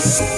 Peace.